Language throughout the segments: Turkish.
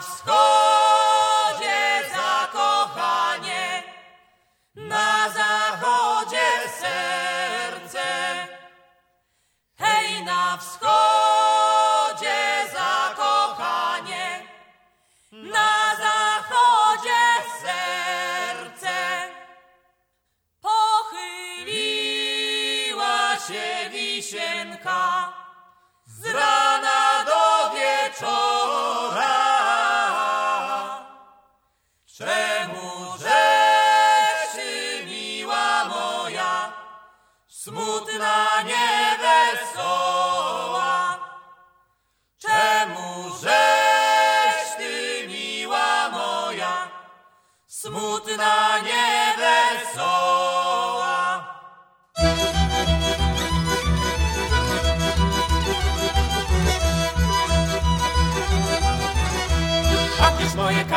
Costco.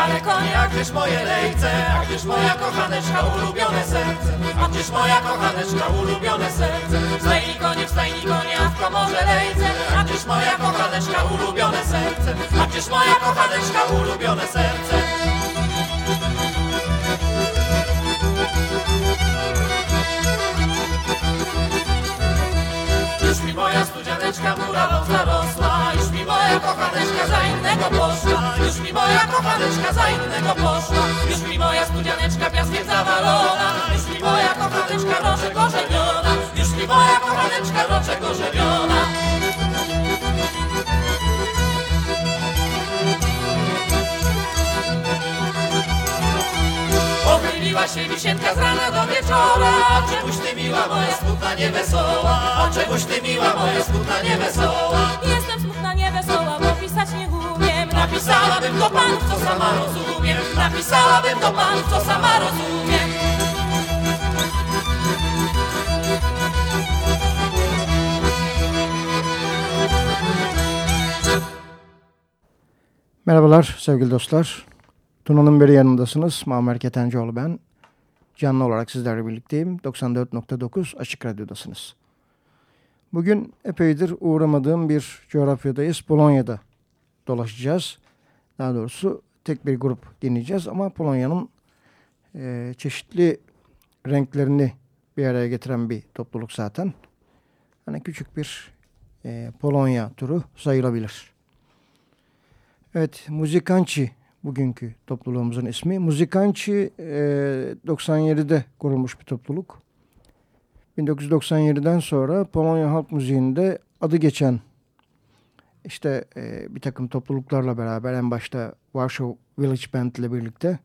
Nace, yo pillé, gdzież moje lejce, a gdzież moja kochaneczka, ulubione serce, a gdzież moja kochaneczka, ulubione serce. W stajni konie, w stajni konie, a w komorze lejce, a gdzież moja kochaneczka, ulubione serce, a gdzież moja kochaneczka, ulubione serce. Już mi moja studzianeczka mura zarosła, już mi moja kochaneczka za innego poszła, już mi moja kochaneczka za innego poszła, już mi moja studzianeczka piaskiem zawalona, już mi moja kochaneczka roczek orzewiona, już mi moja kochaneczka roczek orzewiona. Się wisienka z rana do wieczora, a czemuś ty miła moja smutna niewesoła, a czemuś ty miła moja smutna niewesoła. Jestem smutna niewesoła, bo pisać nie umiem. Napisałabym do panów, co sama rozumiem, napisałabym do panów, co sama rozumiem. Merhabalar sevgili dostlar. Tuna'nın beri yanındasınız. Muammer Ketencoğlu ben. Canlı olarak sizlerle birlikteyim. 94.9 Açık Radyo'dasınız. Bugün epeydir uğramadığım bir coğrafyadayız. Polonya'da dolaşacağız. Daha doğrusu tek bir grup dinleyeceğiz ama Polonya'nın e, çeşitli renklerini bir araya getiren bir topluluk zaten. Hani küçük bir e, Polonya turu sayılabilir. Evet, Muzikançi bugünkü topluluğumuzun ismi. Muzikançi e, 97'de kurulmuş bir topluluk. 1997'den sonra Polonya halk müziğinde adı geçen işte e, bir takım topluluklarla beraber en başta Warsaw Village Band ile birlikte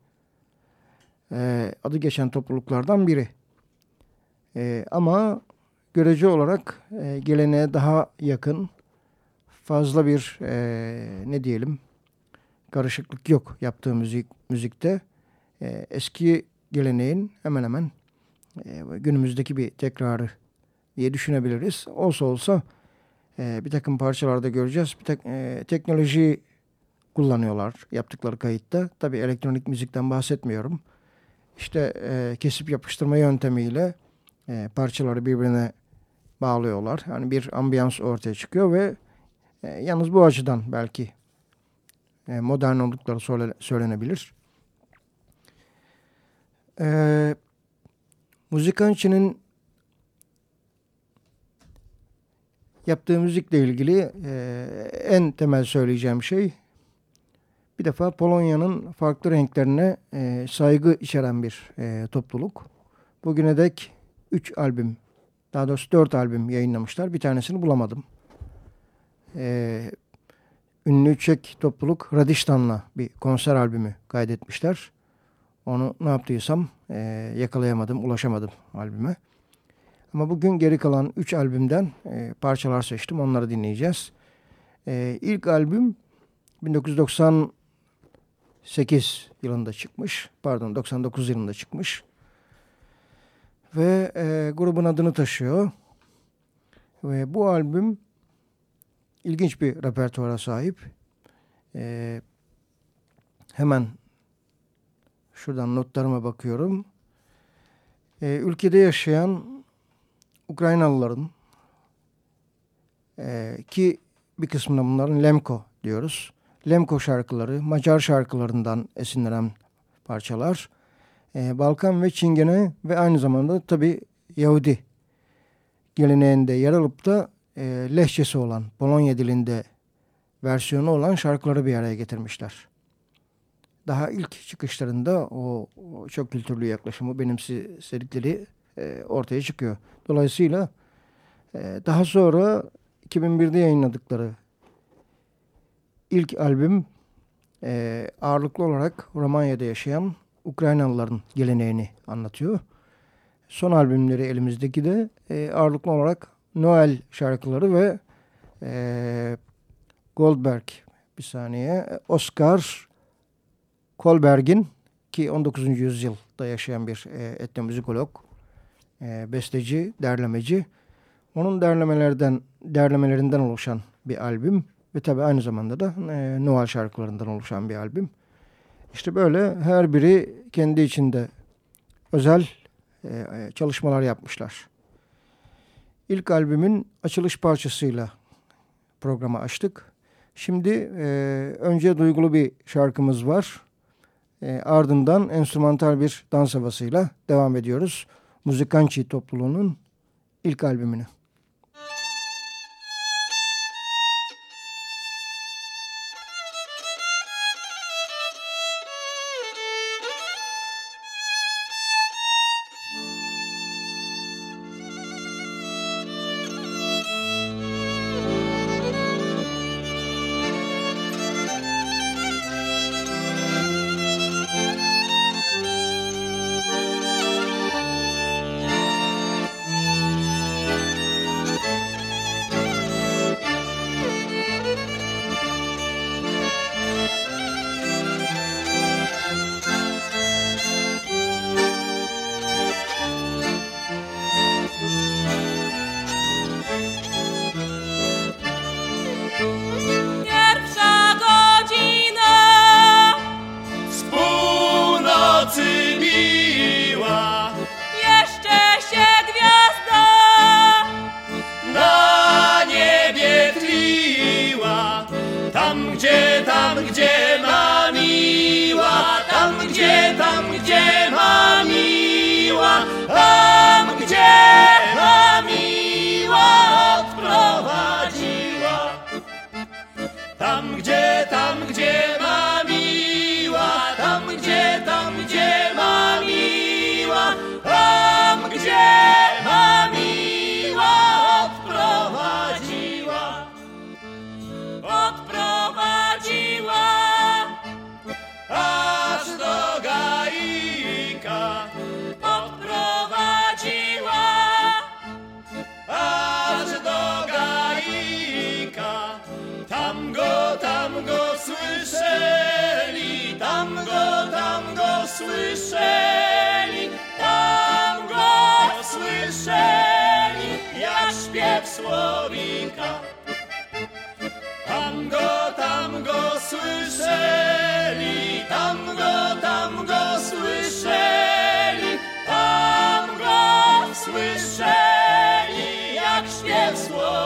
e, adı geçen topluluklardan biri. E, ama görece olarak e, geleneğe daha yakın fazla bir e, ne diyelim karışıklık yok yaptığı müzik müzikte. E, eski geleneğin hemen hemen e, günümüzdeki bir tekrarı diye düşünebiliriz. Olsa olsa e, bir takım parçalarda göreceğiz. Bir tek, e, teknoloji kullanıyorlar yaptıkları kayıtta. Tabi elektronik müzikten bahsetmiyorum. İşte e, kesip yapıştırma yöntemiyle e, parçaları birbirine bağlıyorlar. Yani bir ambiyans ortaya çıkıyor ve e, yalnız bu açıdan belki modern oldukları söyle, söylenebilir. E, Muzikançı'nın yaptığı müzikle ilgili e, en temel söyleyeceğim şey bir defa Polonya'nın farklı renklerine e, saygı içeren bir e, topluluk. Bugüne dek 3 albüm, daha doğrusu 4 albüm yayınlamışlar. Bir tanesini bulamadım. E, ünlü Çek topluluk Radiştan'la bir konser albümü kaydetmişler. Onu ne yaptıysam e, yakalayamadım, ulaşamadım albüme. Ama bugün geri kalan 3 albümden e, parçalar seçtim. Onları dinleyeceğiz. E, ilk albüm 1998 yılında çıkmış. Pardon 99 yılında çıkmış. Ve e, grubun adını taşıyor. Ve bu albüm ilginç bir repertuara sahip. E, hemen şuradan notlarıma bakıyorum. E, ülkede yaşayan Ukraynalıların e, ki bir kısmına bunların Lemko diyoruz. Lemko şarkıları, Macar şarkılarından esinlenen parçalar. E, Balkan ve Çingene ve aynı zamanda tabi Yahudi geleneğinde yer alıp da e, lehçesi olan, Polonya dilinde versiyonu olan şarkıları bir araya getirmişler. Daha ilk çıkışlarında o, o çok kültürlü yaklaşımı benimsedikleri e, ortaya çıkıyor. Dolayısıyla e, daha sonra 2001'de yayınladıkları ilk albüm e, ağırlıklı olarak Romanya'da yaşayan Ukraynalıların geleneğini anlatıyor. Son albümleri elimizdeki de e, ağırlıklı olarak Noel şarkıları ve e, Goldberg bir saniye Oscar Kolberg'in ki 19. yüzyılda yaşayan bir e, etnomüzikolog e, besteci, derlemeci. Onun derlemelerden derlemelerinden oluşan bir albüm ve tabi aynı zamanda da e, Noel şarkılarından oluşan bir albüm. İşte böyle her biri kendi içinde özel e, e çalışmalar yapmışlar. İlk albümün açılış parçasıyla programı açtık. Şimdi e, önce duygulu bir şarkımız var. E, ardından enstrümantal bir dans havasıyla devam ediyoruz. Muzikançi topluluğunun ilk albümünü. śpiew słowa.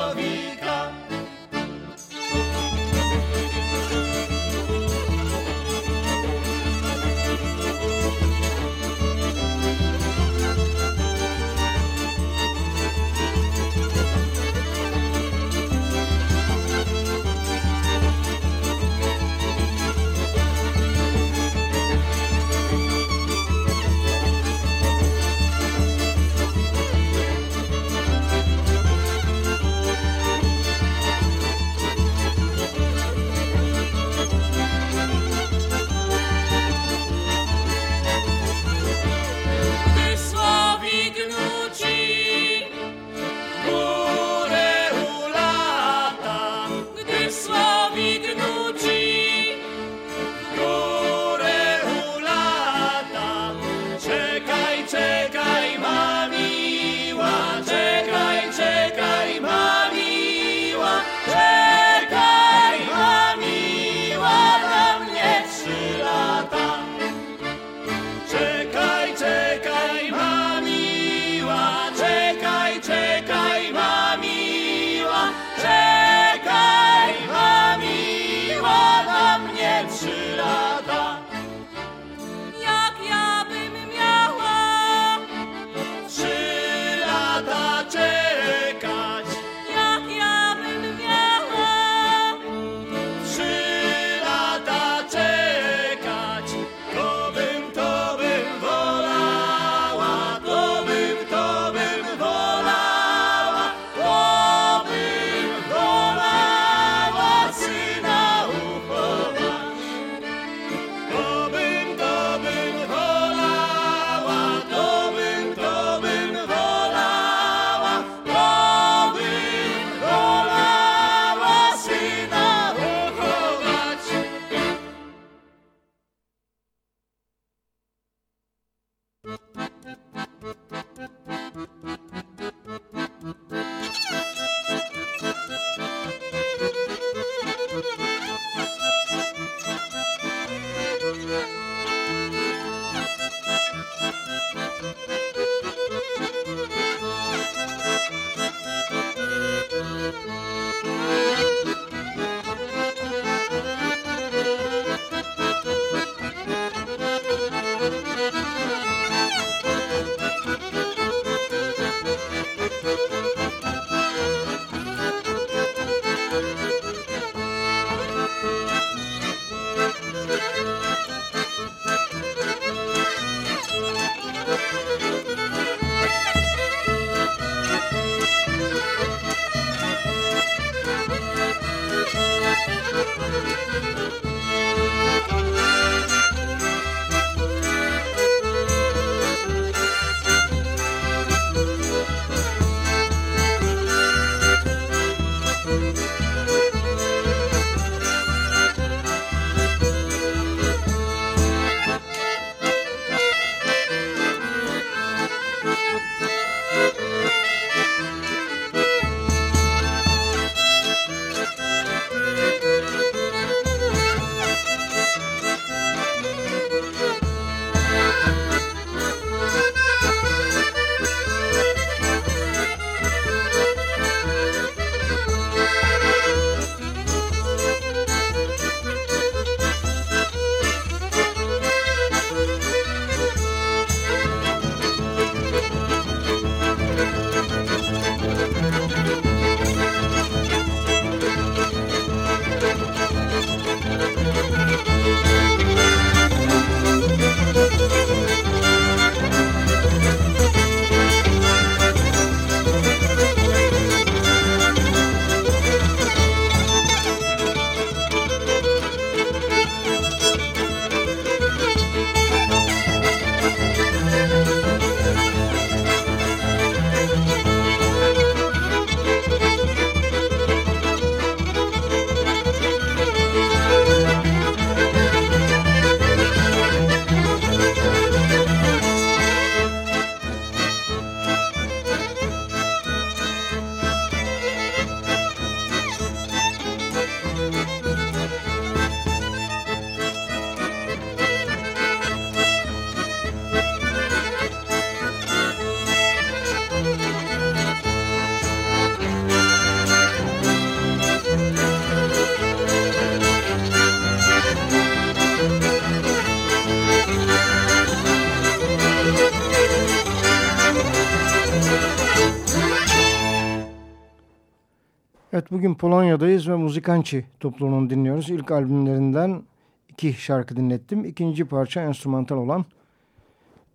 Evet bugün Polonya'dayız ve Muzikançi topluluğunu dinliyoruz. İlk albümlerinden iki şarkı dinlettim. İkinci parça enstrümantal olan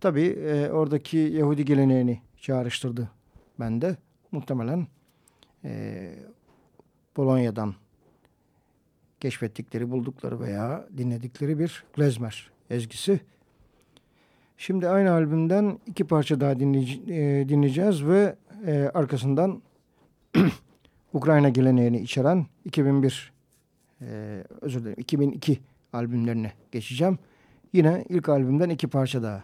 tabii e, oradaki Yahudi geleneğini çağrıştırdı bende. Muhtemelen e, Polonya'dan keşfettikleri, buldukları veya dinledikleri bir klezmer ezgisi. Şimdi aynı albümden iki parça daha e, dinleyeceğiz ve e, arkasından Ukrayna geleneğini içeren 2001 e, özür dilerim 2002 albümlerine geçeceğim. Yine ilk albümden iki parça daha.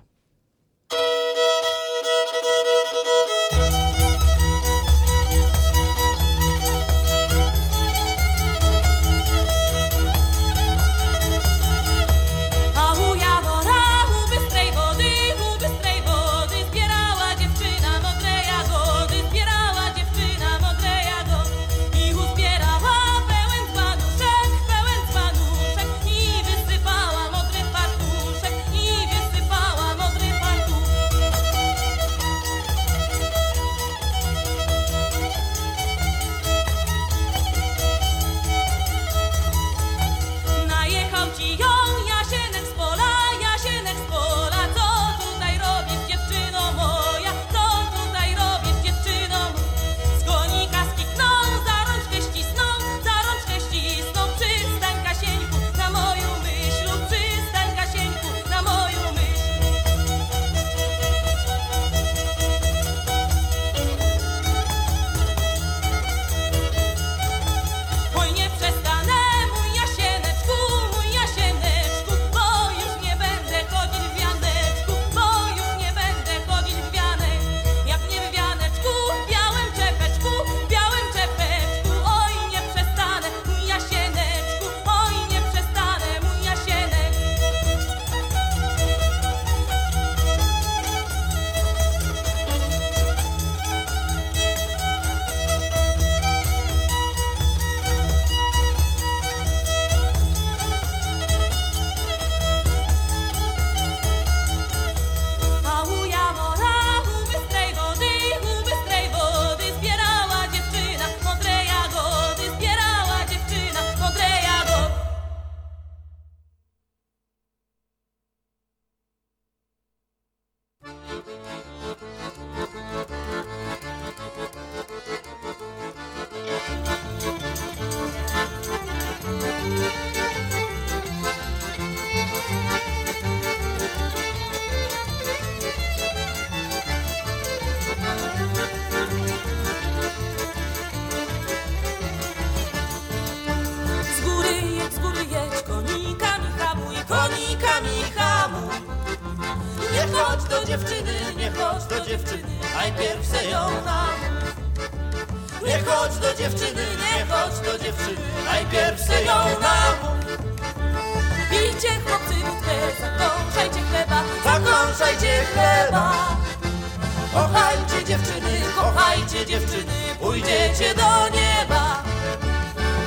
dziewczyny, kochajcie dziewczyny, pójdziecie do nieba.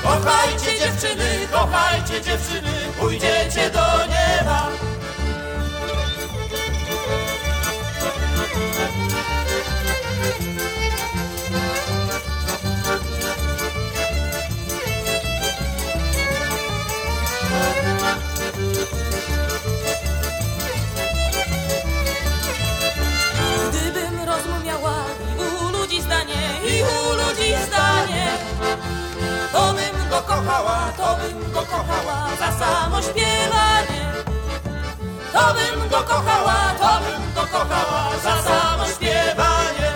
Kochajcie dziewczyny, kochajcie dziewczyny, pójdziecie do nieba. Kochała, to bym go kochała za samo śpiewanie. To bym go kochała, to bym go kochała za samo śpiewanie.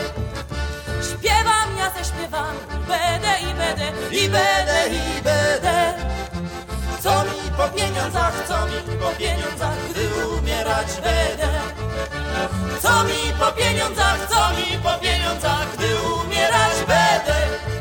Śpiewam, ja zaśpiewam, będę i będę, i będę, i będę. Co mi po pieniądzach, co mi po pieniądzach, gdy umierać będę. Co mi po pieniądzach, co mi po pieniądzach, gdy umierać będę.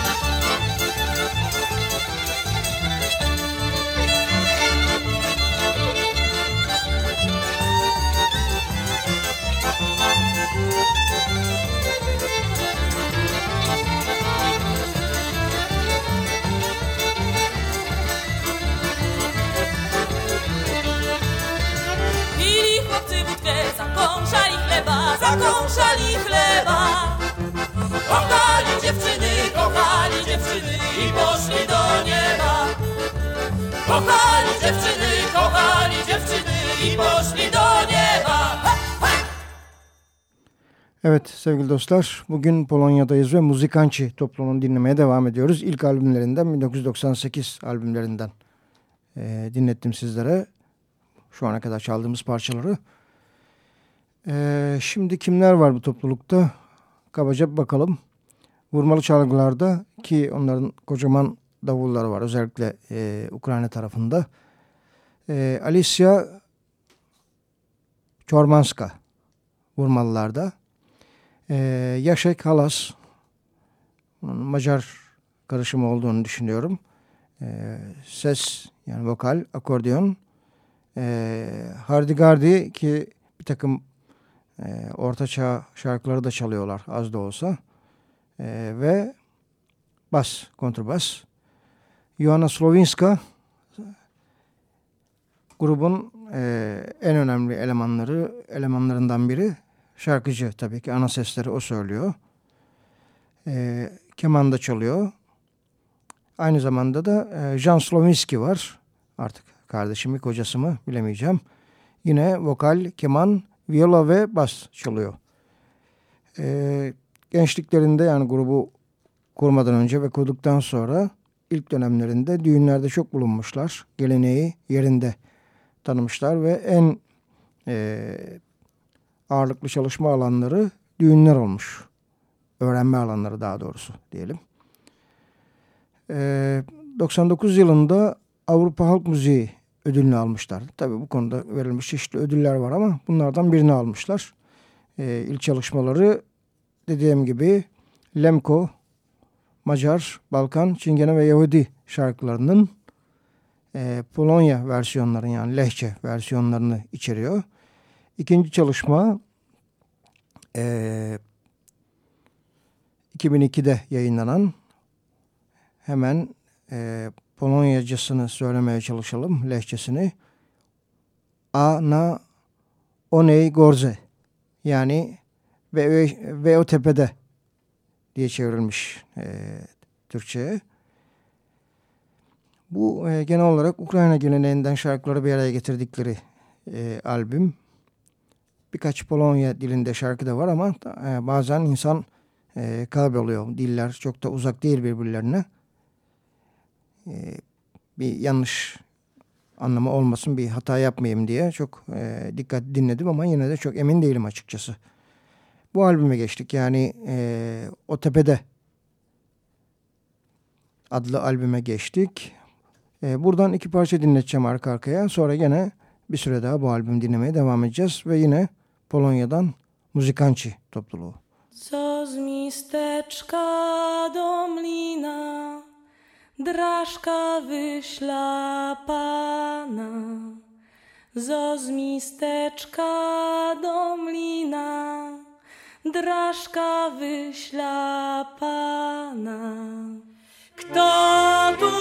taką szali chleba. Kochali dziewczyny, kochali dziewczyny i poszli do nieba. Kochali dziewczyny, kochali dziewczyny i poszli do nieba. Evet sevgili dostlar bugün Polonya'dayız ve Muzikançı topluluğunu dinlemeye devam ediyoruz. İlk albümlerinden 1998 albümlerinden e, dinlettim sizlere şu ana kadar çaldığımız parçaları. E, şimdi kimler var bu toplulukta? Kabaca bakalım. Vurmalı çalgılarda ki onların kocaman davulları var özellikle e, Ukrayna tarafında. E, Alicia Çormanska vurmalılarda. Ee, Yaşek Halas Macar karışımı olduğunu düşünüyorum. Ee, ses yani vokal, akordeon. Ee, Hardigardi ki bir takım e, ortaçağ şarkıları da çalıyorlar az da olsa. Ee, ve bas, kontrbas. Joanna Slovinska grubun e, en önemli elemanları elemanlarından biri Şarkıcı tabii ki ana sesleri o söylüyor. E, keman da çalıyor. Aynı zamanda da e, Jan Slovinski var. Artık kardeşimi kocası mı bilemeyeceğim. Yine vokal, keman, viola ve bas çalıyor. E, gençliklerinde yani grubu kurmadan önce ve kurduktan sonra ilk dönemlerinde düğünlerde çok bulunmuşlar. Geleneği yerinde tanımışlar ve en e, ağırlıklı çalışma alanları düğünler olmuş. Öğrenme alanları daha doğrusu diyelim. Ee, 99 yılında Avrupa Halk Müziği ödülünü almışlar. Tabii bu konuda verilmiş çeşitli ödüller var ama bunlardan birini almışlar. Ee, ilk çalışmaları dediğim gibi Lemko, Macar, Balkan, Çingene ve Yahudi şarkılarının e, Polonya versiyonları yani lehçe versiyonlarını içeriyor. İkinci çalışma e, 2002'de yayınlanan hemen e, Polonyacasını söylemeye çalışalım lehçesini. Ana Oney Gorze yani ve, ve o tepede diye çevrilmiş e, Türkçe'ye. Bu e, genel olarak Ukrayna geleneğinden şarkıları bir araya getirdikleri e, albüm birkaç Polonya dilinde şarkı da var ama e, bazen insan e, kayboluyor. Diller çok da uzak değil birbirlerine. E, bir yanlış anlamı olmasın, bir hata yapmayayım diye çok e, dikkat dinledim ama yine de çok emin değilim açıkçası. Bu albüme geçtik. Yani e, O Tepe'de adlı albüme geçtik. E, buradan iki parça dinleteceğim arka arkaya. Sonra gene bir süre daha bu albüm dinlemeye devam edeceğiz. Ve yine Polonya'dan muzykanci topluluğu. Co z misteczka do mlina, drażka wyśla pana. Zo z misteczka do mlina, drażka wyśla pana. Kto tu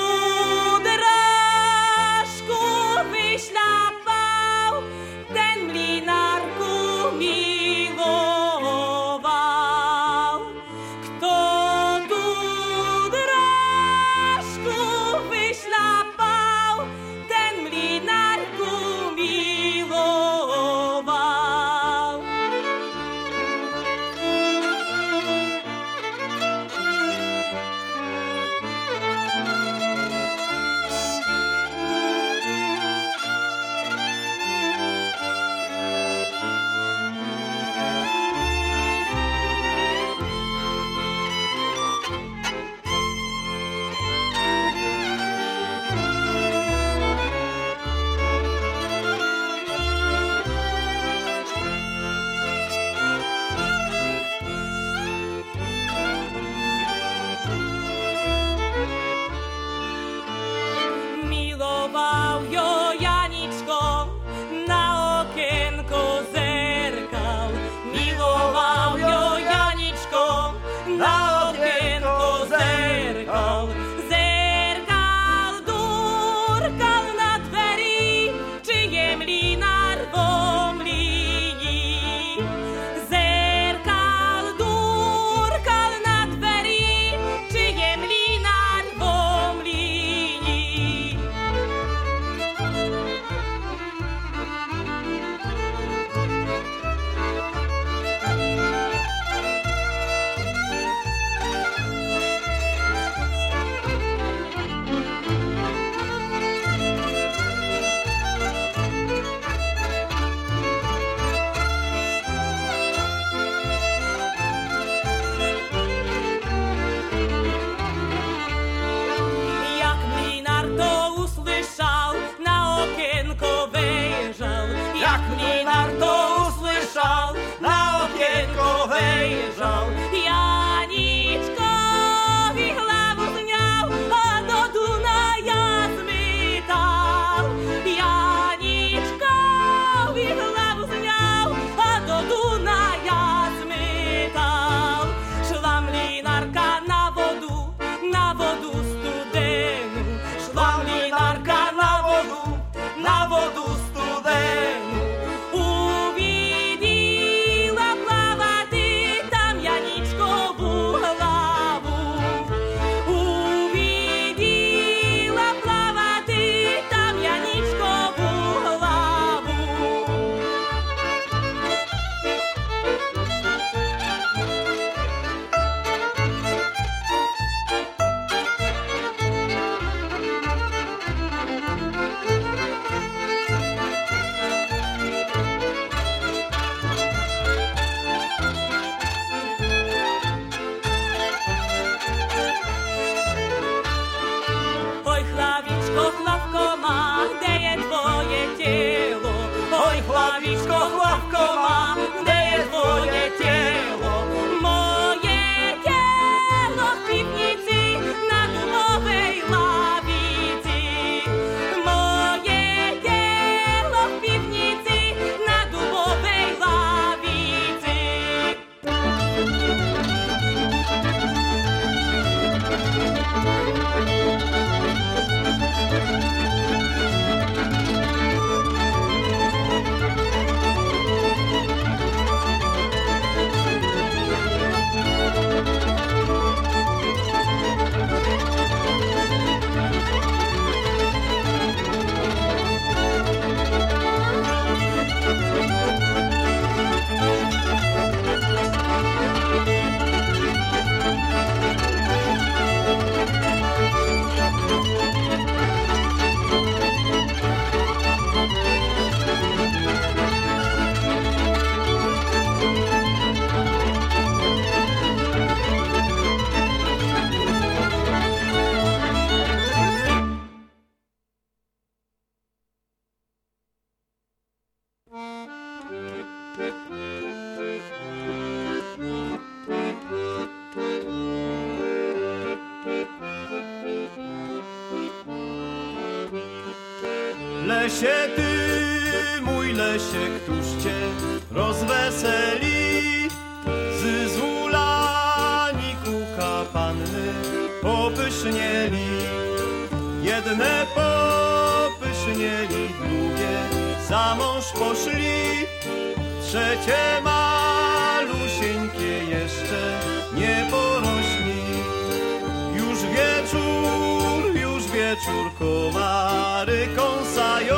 wieczór komary kąsają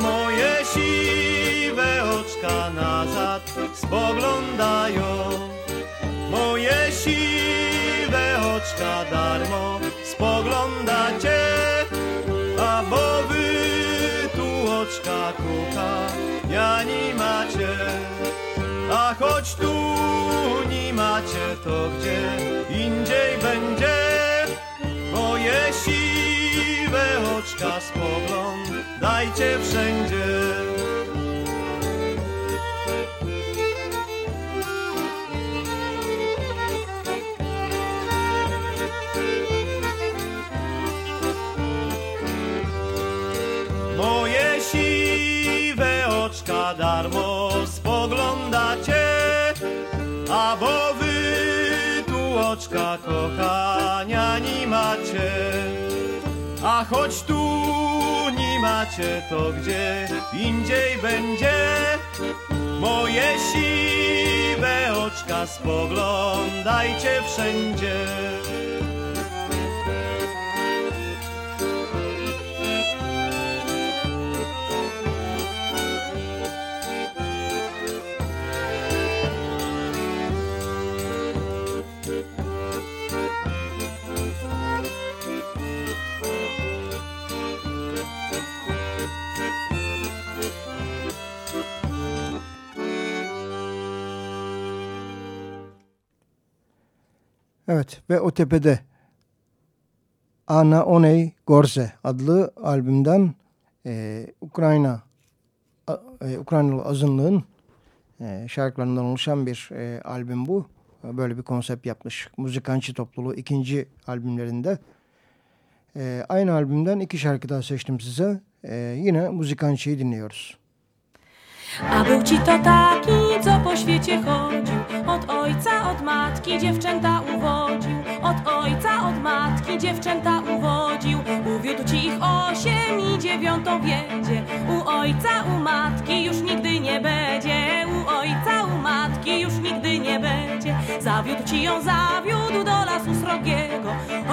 Moje siwe oczka nazad spoglądają. Moje siwe oczka darmo spoglądacie A bo wy tu oczka kuka ja nie macie. A choć tu nie macie to gdzie indziej będzie Moje siwe oczka spoglądajcie wszędzie oczka kochania nie macie. A choć tu nie macie, to gdzie indziej będzie. Moje siwe oczka spoglądajcie wszędzie. Evet ve o tepede Ana Oney Gorze adlı albümden e, Ukrayna e, Ukraynalı azınlığın e, şarkılarından oluşan bir e, albüm bu. Böyle bir konsept yapmış. Müzikançı topluluğu ikinci albümlerinde. E, aynı albümden iki şarkı daha seçtim size. E, yine Muzykançı'yı dinliyoruz. A był ci to taki, co po świecie chodził. Od ojca, od matki dziewczęta uwodził. Od ojca, od matki dziewczęta uwodził. Uwiódł ci ich osiem i dziewiątą wiedzie. U ojca, u matki już nigdy nie będzie. U ojca, matki już nigdy nie będzie. Zawiódł ci ją, zawiódł do lasu srogiego.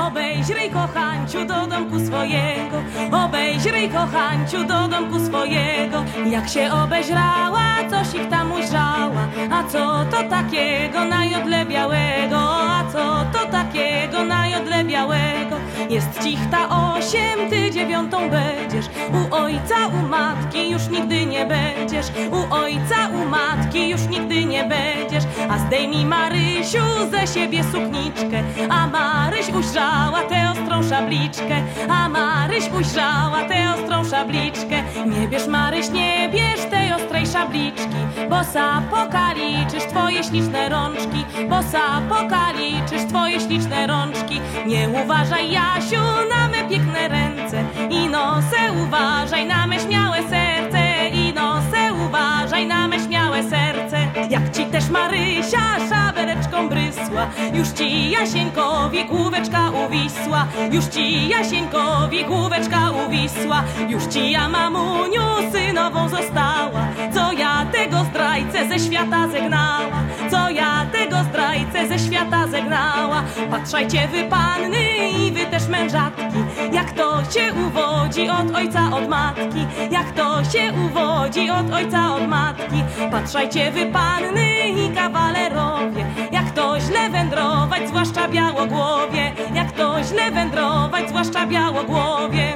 Obejrzyj kochanciu do domku swojego. Obejrzyj kochanciu do domku swojego. Jak się obejrzała, coś ich tam ujrzała. A co to takiego na jodle białego? A co to takiego na jodle białego Jest cichta osiem, ty dziewiątą będziesz. U ojca, u matki już nigdy nie będziesz. U ojca, u matki już nigdy nie będziesz. A zdejmij Marysiu ze siebie sukniczkę. A Maryś ujrzała tę ostrą szabliczkę. A Maryś ujrzała tę ostrą szabliczkę. Nie bierz Maryś, nie bierz tej ostrej szabliczki Bo sa pokaliczysz twoje śliczne rączki Bo sa pokaliczysz twoje śliczne rączki. Nie uważaj Jasiu na me piękne ręce I nosę uważaj na me śmiałe serce I nosę uważaj na me śmiałe serce. Jak ci też Marysia szabereczką brysła Już ci Jasieńkowi główeczka uwisła Już ci Jasieńkowi główeczka uwisła Już ci ja mamuniu synową została. Co ja tego zdrajcę ze świata zegnała. Co ja tego zdrajcę ze świata zegnała? Patrzajcie wy panny i wy też mężatki Jak to się uwodzi od ojca od matki. Jak to się uwodzi od ojca od matki. Patrzajcie wy panny i kawalerowie Jak to źle wędrować, zwłaszcza białogłowie. Jak to źle wędrować, zwłaszcza białogłowie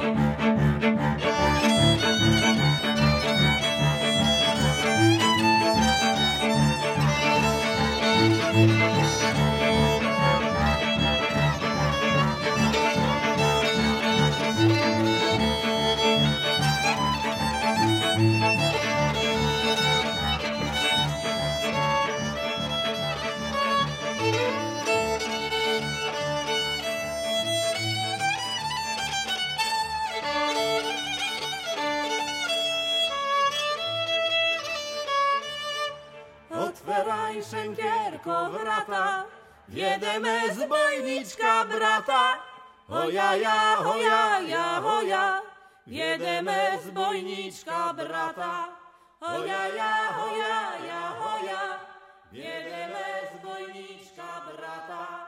szękierko wrata, wiedeme zbojniczka brata. O ja, ja, o ja, ja, o ja, wiedeme zbojniczka brata. O ja, ja, o ja, ja, o ja, wiedeme zbojniczka brata.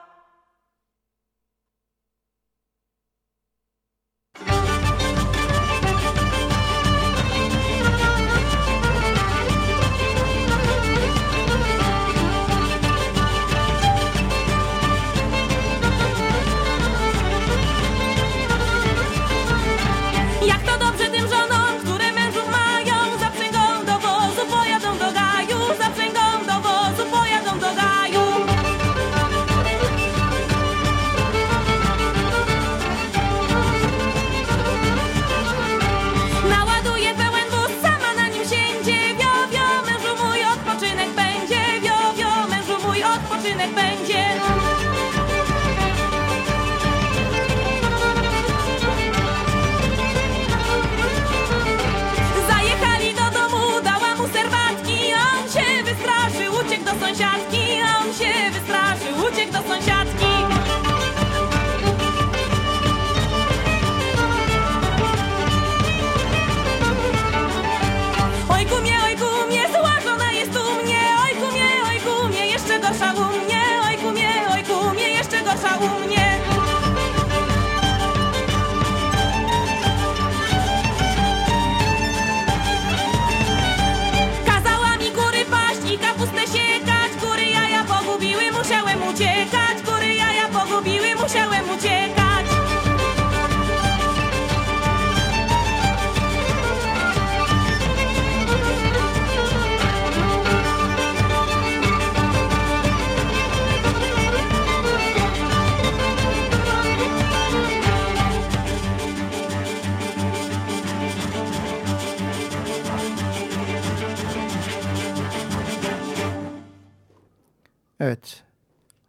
Evet.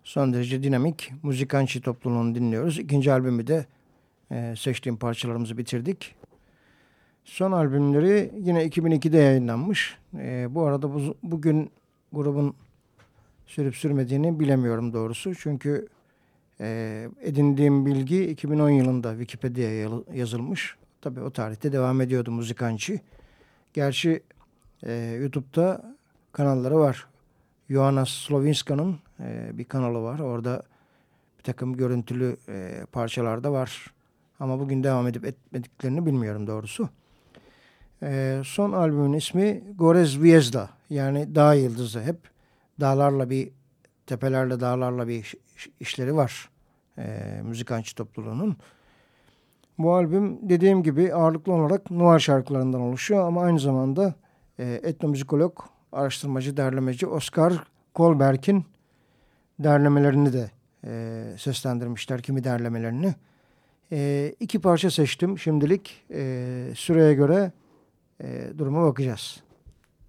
Son derece dinamik Muzikançi topluluğunu dinliyoruz. İkinci albümü de e, seçtiğim parçalarımızı bitirdik. Son albümleri yine 2002'de yayınlanmış. E, bu arada bu, bugün grubun sürüp sürmediğini bilemiyorum doğrusu. Çünkü e, edindiğim bilgi 2010 yılında Wikipedia'ya yazılmış. Tabii o tarihte devam ediyordu Muzikançi. Gerçi e, YouTube'da kanalları var. Johanna Slovinska'nın e, bir kanalı var. Orada bir takım görüntülü e, parçalar da var. Ama bugün devam edip etmediklerini bilmiyorum doğrusu. E, son albümün ismi Gorez Viezda yani Dağ Yıldızı. Hep dağlarla bir tepelerle dağlarla bir işleri var e, müzikançı topluluğunun. Bu albüm dediğim gibi ağırlıklı olarak noir şarkılarından oluşuyor ama aynı zamanda e, etnomüzikolog araştırmacı, derlemeci Oscar Kolberg'in derlemelerini de e, seslendirmişler, kimi derlemelerini. E, iki parça seçtim şimdilik. E, süreye göre e, duruma bakacağız.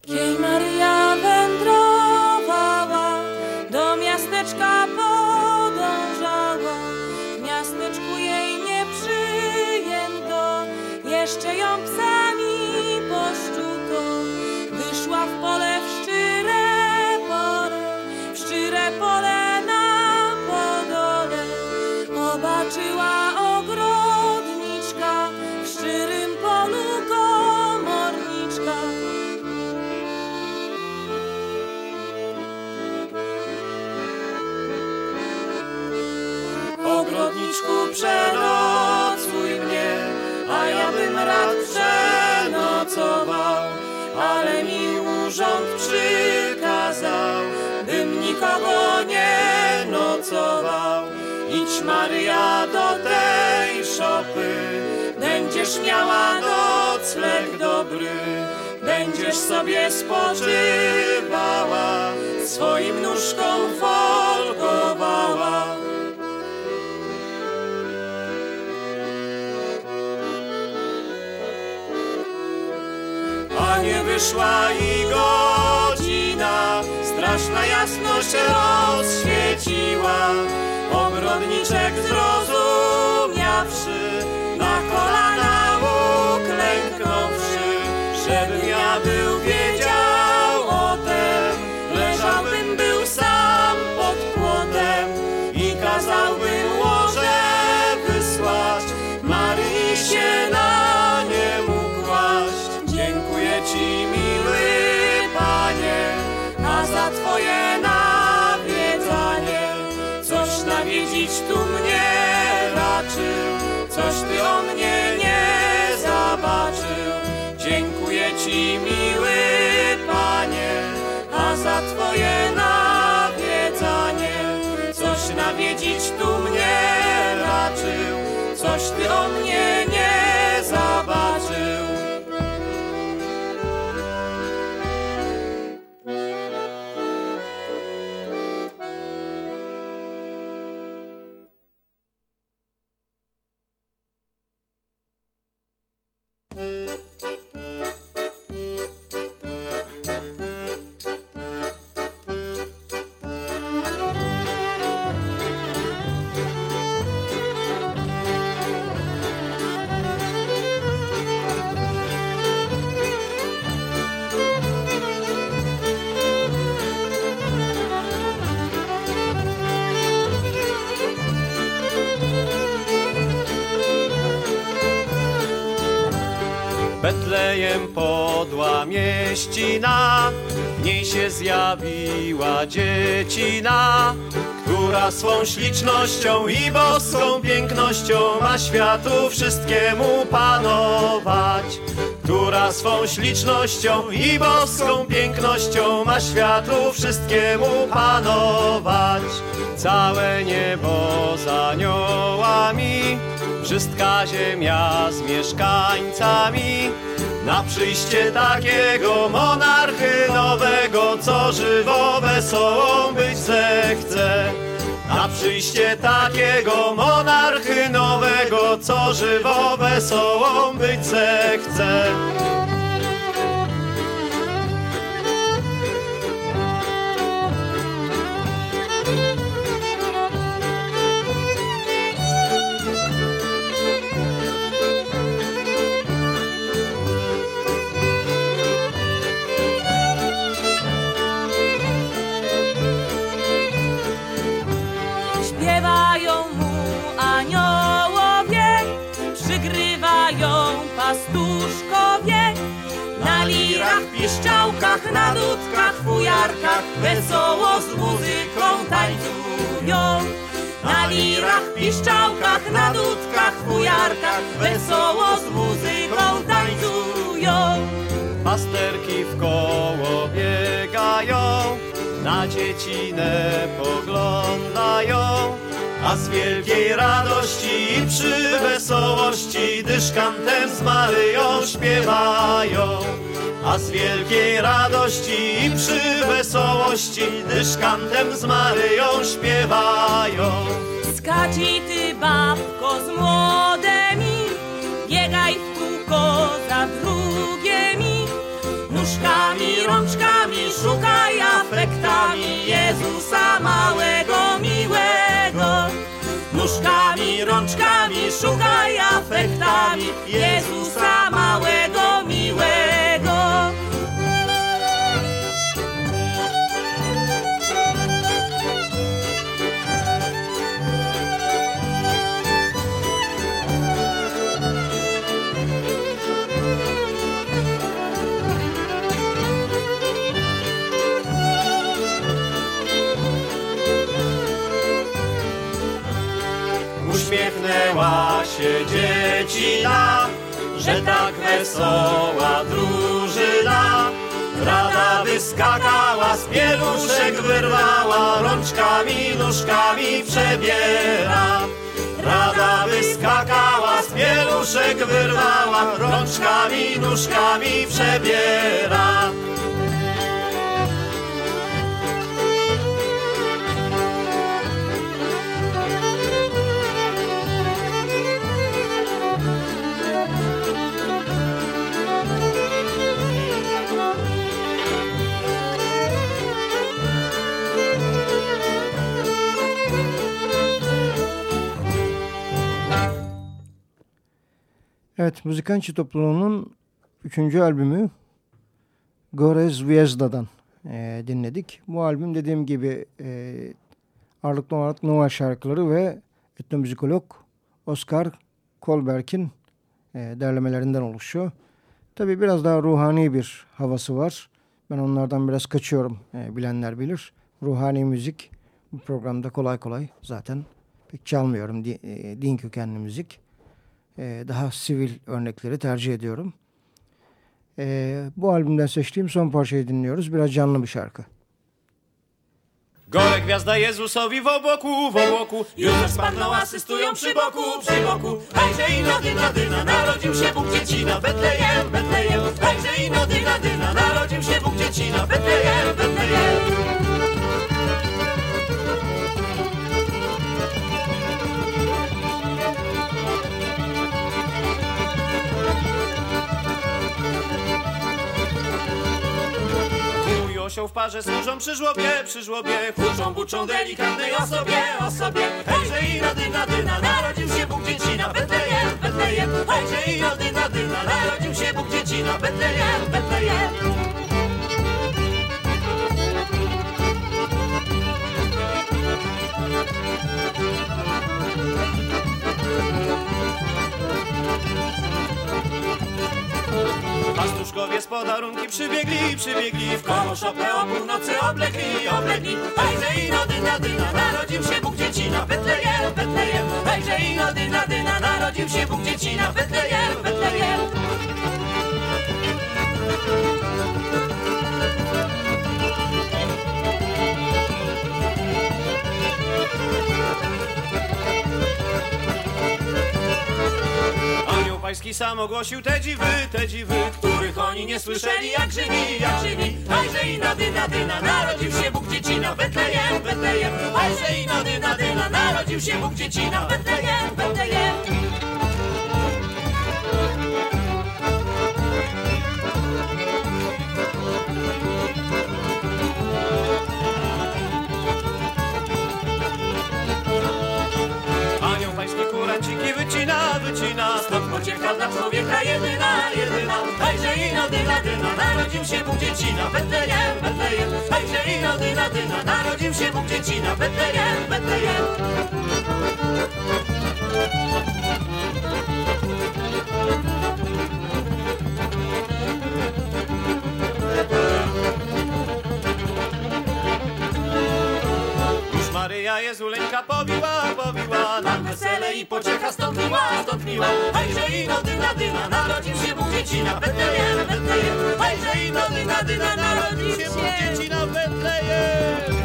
Kiedy Maria Ogrodniczku przenocuj mnie A ja bym rad przenocował Ale mi urząd przykazał bym nikogo nie nocował. Idź Maria do tej szopy, będziesz miała nocleg dobry, będziesz sobie spoczywała, swoim nóżką folgowała. A nie wyszła i godzina, straszna jasność rozświeciła. Ogrodniczek zrozumiawszy, na kolana uklęknąwszy, żebym ja był wiedział bien. Mieścina, w niej się zjawiła dziecina, która swą ślicznością i boską pięknością ma światu wszystkiemu panować. Która swą ślicznością i boską pięknością ma światu wszystkiemu panować. Całe niebo za aniołami, wszystka ziemia z mieszkańcami na przyjście takiego monarchy nowego, co żywo wesołą być zechce. Na przyjście takiego monarchy nowego, co żywo wesołą być zechce. Na dudkach, fujarkach wesoło z muzyką tańcują. Na lirach, piszczałkach, na dudkach, fujarkach wesoło z muzyką tańcują. Pasterki w koło biegają, na dziecinę poglądają, a z wielkiej radości i przy wesołości dyszkantem z Maryją śpiewają. A z wielkiej radości i przy wesołości dyszkantem z Maryją śpiewają. Skaci ty babko z młodymi, biegaj w kółko za drugimi. Nóżkami, rączkami, szukaj afektami Jezusa małego, miłego. Nóżkami, rączkami, szukaj afektami Jezusa małego, Uśmiechnęła się dziecina, że tak wesoła drużyna. Rada wyskakała, z pieluszek wyrwała, rączkami, nóżkami przebiera. Rada wyskakała, z pieluszek wyrwała, rączkami, nóżkami przebiera. Evet, Müzikançı topluluğunun üçüncü albümü Gorez Viezda'dan e, dinledik. Bu albüm dediğim gibi e, ağırlıklı olarak Nova şarkıları ve etnomüzikolog Oscar Kolberg'in e, derlemelerinden oluşuyor. Tabii biraz daha ruhani bir havası var. Ben onlardan biraz kaçıyorum e, bilenler bilir. Ruhani müzik bu programda kolay kolay zaten pek çalmıyorum. E, din kökenli müzik. E, daha sivil örnekleri tercih ediyorum. Ee, bu albümden seçtiğim son parçayı dinliyoruz. Biraz canlı bir şarkı. Gore gwiazda Jezusowi w obłoku, w obłoku Józef z Panną asystują przy boku, przy boku Hejże i nodyna, dyna, narodził się Bóg dziecina Betlejem, Betlejem Hejże i nodyna, dyna, narodził się Bóg dziecina Betlejem, Betlejem osioł w parze służą przy żłobie, przy żłobie. Huczą, buczą delikatnej osobie, osobie. Hejże i rodyna, dyna, narodził się Bóg dziecina Betlejem, Betlejem. Hejże i rodyna, dyna, narodził się Bóg dziecina Betlejem, Betlejem Pastuszkowie z podarunki przybiegli, przybiegli W koło szopę o północy oblegli, oblegli. Hejże i nodyna, dyna, narodził się Bóg dziecina Betlejem, Betlejem Hejże i nodyna, dyna, narodził się Bóg dziecina Betlejem, Betlejem pański sam ogłosił te dziwy, te dziwy, których oni nie słyszeli jak żywi, jak żywi. Hajże i nady, nadyna, narodził się Bóg dziecina, Betlejem, Betlejem. Hajże i nady, nadyna, narodził się Bóg dziecina, Betlejem, Betlejem. Dla człowieka jedyna, jedyna. Hejże i no dyna, narodził się Bóg dziecina, Betlejem, Betlejem. Hejże i no dyna, dyna, narodził się Bóg dziecina, Betlejem, Betlejem. Maryja Jezuleńka powiła, powiła Nam wesele i pociecha mała stopniła, hajże ino dyna dyna, narodził się Bóg dzieci na Betlejem, Betlejem, hajże ino dyna dyna, narodził się Bóg dzieci na Betlejem.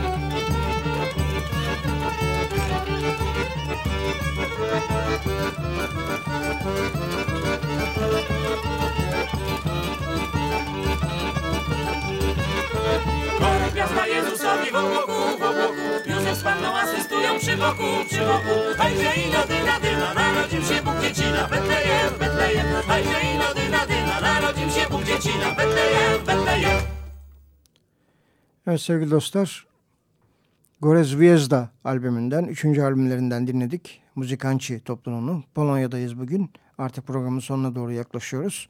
Gwiazda Jezusowi w obłoku, w obłoku Józef z Panną asystują przy boku, przy boku Hejże i no dyna, narodził się Bóg dziecina Betlejem, Betlejem Hejże i no dyna, narodził się Bóg dziecina Betlejem, Betlejem Evet sevgili dostlar, Gorez Zvezda albümünden, üçüncü albümlerinden dinledik. Muzikançi topluluğunu. Polonya'dayız bugün. Artık programın sonuna doğru yaklaşıyoruz.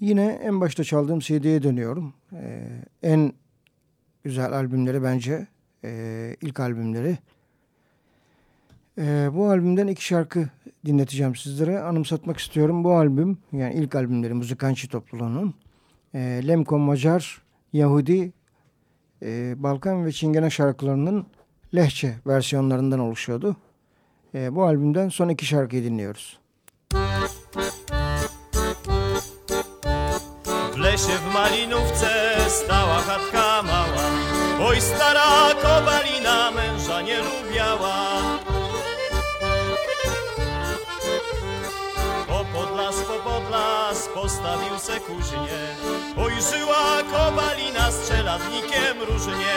Yine en başta çaldığım CD'ye dönüyorum. Ee, en güzel albümleri bence e, ilk albümleri. E, bu albümden iki şarkı dinleteceğim sizlere. Anımsatmak istiyorum. Bu albüm yani ilk albümleri Muzikançi topluluğunun e, Lemko Macar, Yahudi, e, Balkan ve Çingene şarkılarının lehçe versiyonlarından oluşuyordu. E, bu albümden son iki şarkıyı dinliyoruz. W lesie w Malinówce stała chatka mała Oj stara kowalina męża nie lubiała. Po podlas, po podlas postawił se kuźnie. Oj żyła kowalina z czeladnikiem różnie.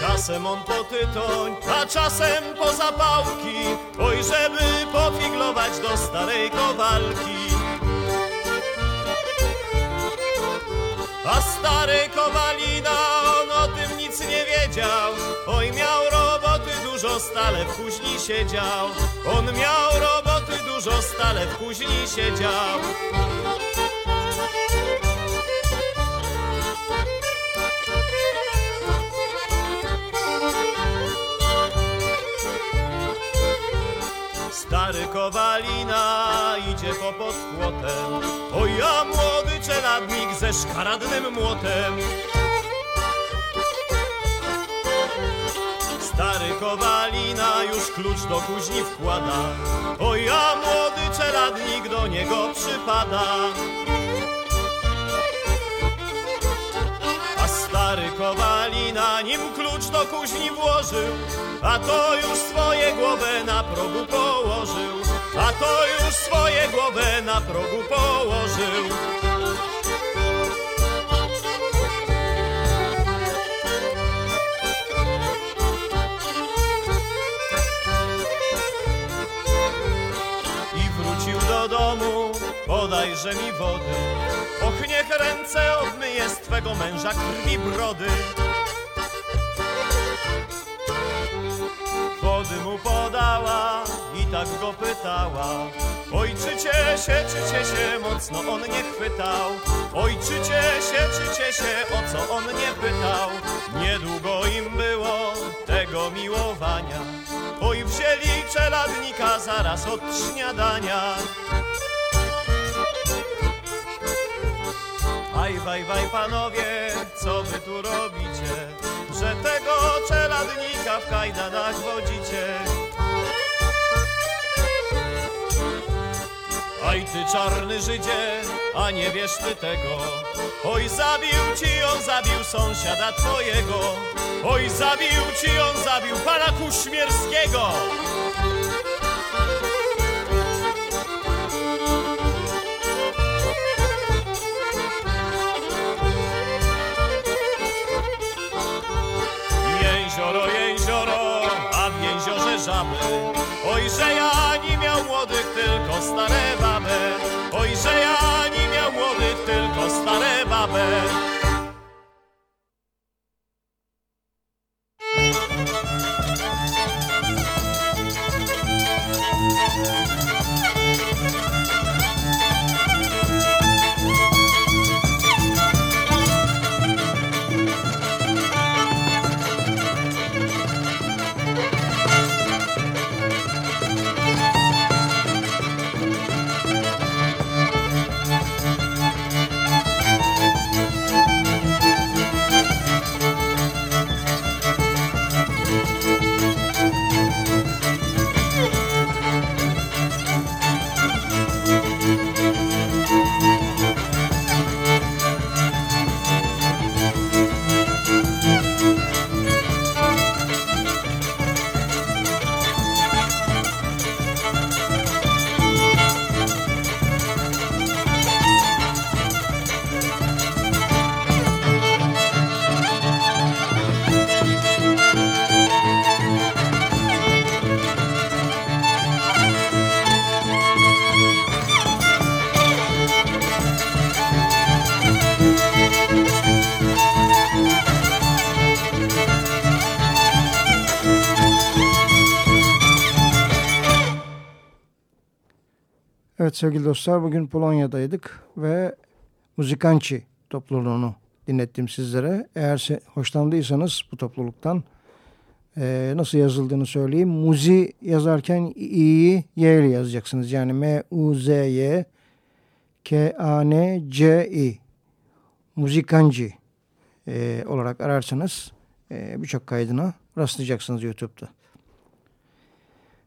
Czasem on po tytoń, a czasem po zapałki. Oj, żeby pofiglować do starej kowalki A stary kowalina, on o tym nic nie wiedział. Oj, miał roboty dużo, stale w kuźni siedział. On miał roboty dużo, stale w kuźni siedział. Stary Kowalina po pod płotem O ja młody czeladnik ze szkaradnym młotem Stary Kowalina już klucz do kuźni wkłada O ja młody czeladnik do niego przypada. Stary kowali na nim klucz do kuźni włożył, a to już swoje głowę na progu położył, a to już swoje głowę na progu położył. I wrócił do domu, podajże mi wody. Och, ręce obmyje z twego męża krwi brody. Wody mu podała tak go pytała. Oj, czy ciesie, czy ciesie, mocno on nie chwytał. Oj, czy ciesie, czy ciesie, o co on nie pytał. Niedługo im było tego miłowania. Oj, wzięli czeladnika zaraz od śniadania. Aj, waj, waj, panowie, co wy tu robicie? Że tego czeladnika w kajdanach wodzicie. Aj ty czarny Żydzie, a nie wiesz ty tego. Oj, zabił ci on, zabił sąsiada twojego. Oj, zabił ci on, zabił pana Kuśmierskiego. Żaby. Oj, że ja nie miał młodych, tylko stare baby. Oj, że ja nie miał młodych, tylko stare baby. Sevgili dostlar bugün Polonya'daydık ve Muzikançi topluluğunu dinlettim sizlere. Eğer hoşlandıysanız bu topluluktan e, nasıl yazıldığını söyleyeyim. Muzi yazarken i'yi y ile yazacaksınız. Yani M-U-Z-Y K-A-N-C-I Muzikanci e, olarak ararsanız e, birçok kaydına rastlayacaksınız YouTube'da.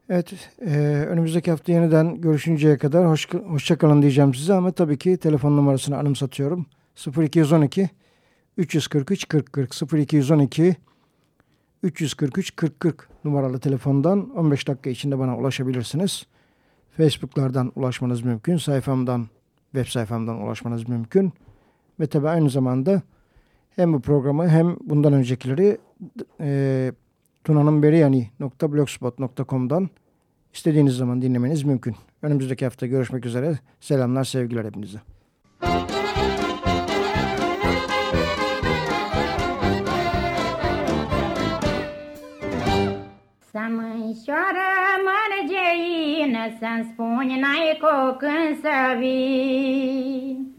Evet, e, önümüzdeki hafta yeniden görüşünceye kadar hoş, hoşça kalın diyeceğim size ama tabii ki telefon numarasını anımsatıyorum. 0212 343 40 40 0212 343 40 40 numaralı telefondan 15 dakika içinde bana ulaşabilirsiniz. Facebook'lardan ulaşmanız mümkün. Sayfamdan, web sayfamdan ulaşmanız mümkün. Ve tabii aynı zamanda hem bu programı hem bundan öncekileri e, tunanınberiyani.blogspot.com'dan istediğiniz zaman dinlemeniz mümkün. Önümüzdeki hafta görüşmek üzere. Selamlar, sevgiler hepinize. Să mărgeină, Să-mi spuni n-ai cu când să vii.